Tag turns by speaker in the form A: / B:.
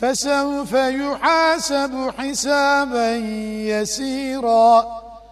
A: فسوف يحاسب حسابا يسيرا